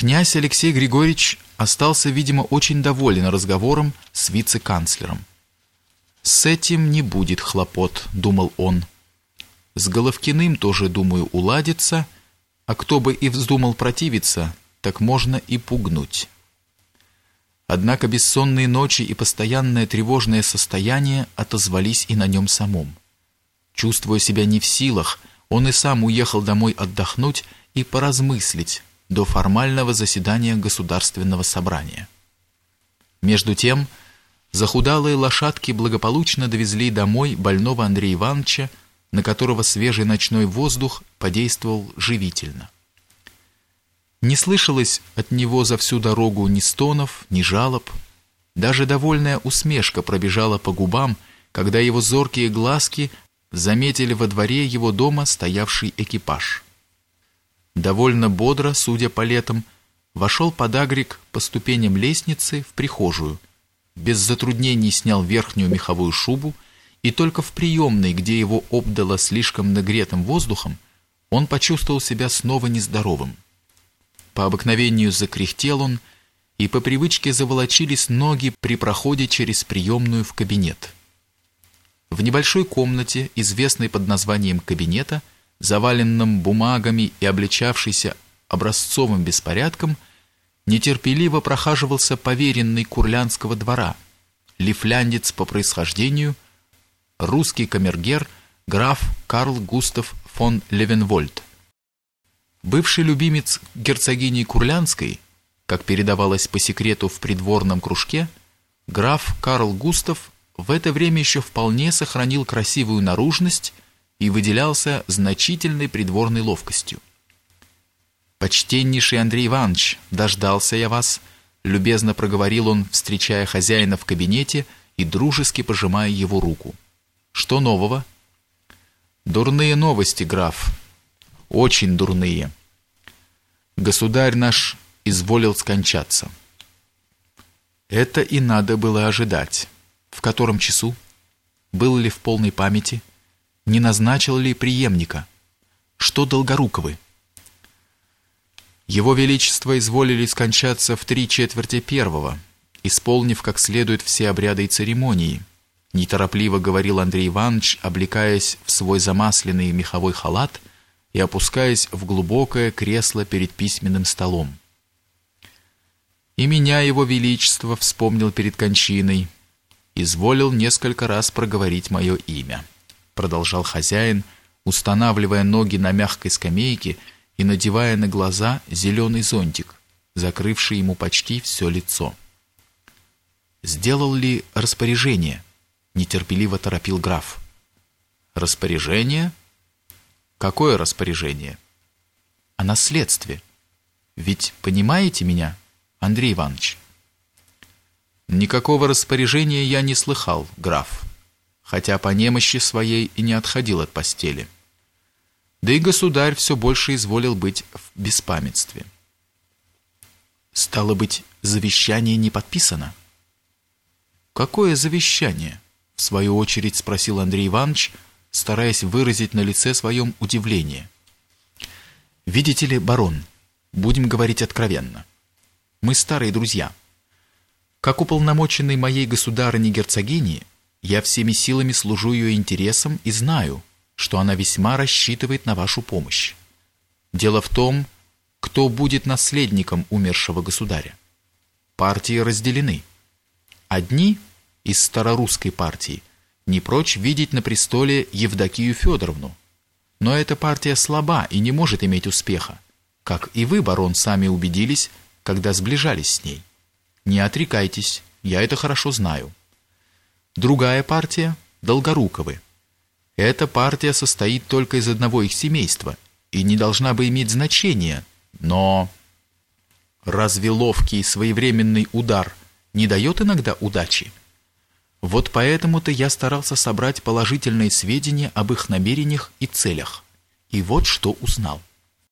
Князь Алексей Григорьевич остался, видимо, очень доволен разговором с вице-канцлером. «С этим не будет хлопот», — думал он. «С Головкиным тоже, думаю, уладится, а кто бы и вздумал противиться, так можно и пугнуть». Однако бессонные ночи и постоянное тревожное состояние отозвались и на нем самом. Чувствуя себя не в силах, он и сам уехал домой отдохнуть и поразмыслить до формального заседания Государственного собрания. Между тем, захудалые лошадки благополучно довезли домой больного Андрея Ивановича, на которого свежий ночной воздух подействовал живительно. Не слышалось от него за всю дорогу ни стонов, ни жалоб. Даже довольная усмешка пробежала по губам, когда его зоркие глазки заметили во дворе его дома стоявший экипаж. Довольно бодро, судя по летам, вошел подагрик по ступеням лестницы в прихожую, без затруднений снял верхнюю меховую шубу, и только в приемной, где его обдало слишком нагретым воздухом, он почувствовал себя снова нездоровым. По обыкновению закряхтел он, и по привычке заволочились ноги при проходе через приемную в кабинет. В небольшой комнате, известной под названием кабинета, заваленном бумагами и обличавшейся образцовым беспорядком, нетерпеливо прохаживался поверенный Курлянского двора, лифляндец по происхождению, русский камергер граф Карл Густав фон Левенвольд. Бывший любимец герцогини Курлянской, как передавалось по секрету в придворном кружке, граф Карл Густав в это время еще вполне сохранил красивую наружность и выделялся значительной придворной ловкостью. «Почтеннейший Андрей Иванович, дождался я вас», любезно проговорил он, встречая хозяина в кабинете и дружески пожимая его руку. «Что нового?» «Дурные новости, граф», очень дурные. Государь наш изволил скончаться. Это и надо было ожидать. В котором часу? Был ли в полной памяти? Не назначил ли преемника? Что Долгоруковы? Его Величество изволили скончаться в три четверти первого, исполнив как следует все обряды и церемонии. Неторопливо говорил Андрей Иванович, облекаясь в свой замасленный меховой халат – и опускаясь в глубокое кресло перед письменным столом. И меня его величество вспомнил перед кончиной, изволил несколько раз проговорить мое имя, продолжал хозяин, устанавливая ноги на мягкой скамейке и надевая на глаза зеленый зонтик, закрывший ему почти все лицо. Сделал ли распоряжение? нетерпеливо торопил граф. Распоряжение? Какое распоряжение? О наследстве. Ведь понимаете меня, Андрей Иванович? Никакого распоряжения я не слыхал, граф, хотя по немощи своей и не отходил от постели. Да и государь все больше изволил быть в беспамятстве. Стало быть, завещание не подписано? Какое завещание? В свою очередь спросил Андрей Иванович, стараясь выразить на лице своем удивление. «Видите ли, барон, будем говорить откровенно. Мы старые друзья. Как уполномоченный моей государыни-герцогини, я всеми силами служу ее интересам и знаю, что она весьма рассчитывает на вашу помощь. Дело в том, кто будет наследником умершего государя. Партии разделены. Одни из старорусской партии – не прочь видеть на престоле Евдокию Федоровну. Но эта партия слаба и не может иметь успеха, как и вы, барон, сами убедились, когда сближались с ней. Не отрекайтесь, я это хорошо знаю. Другая партия – Долгоруковы. Эта партия состоит только из одного их семейства и не должна бы иметь значения, но... Разве ловкий своевременный удар не дает иногда удачи? Вот поэтому-то я старался собрать положительные сведения об их намерениях и целях. И вот что узнал.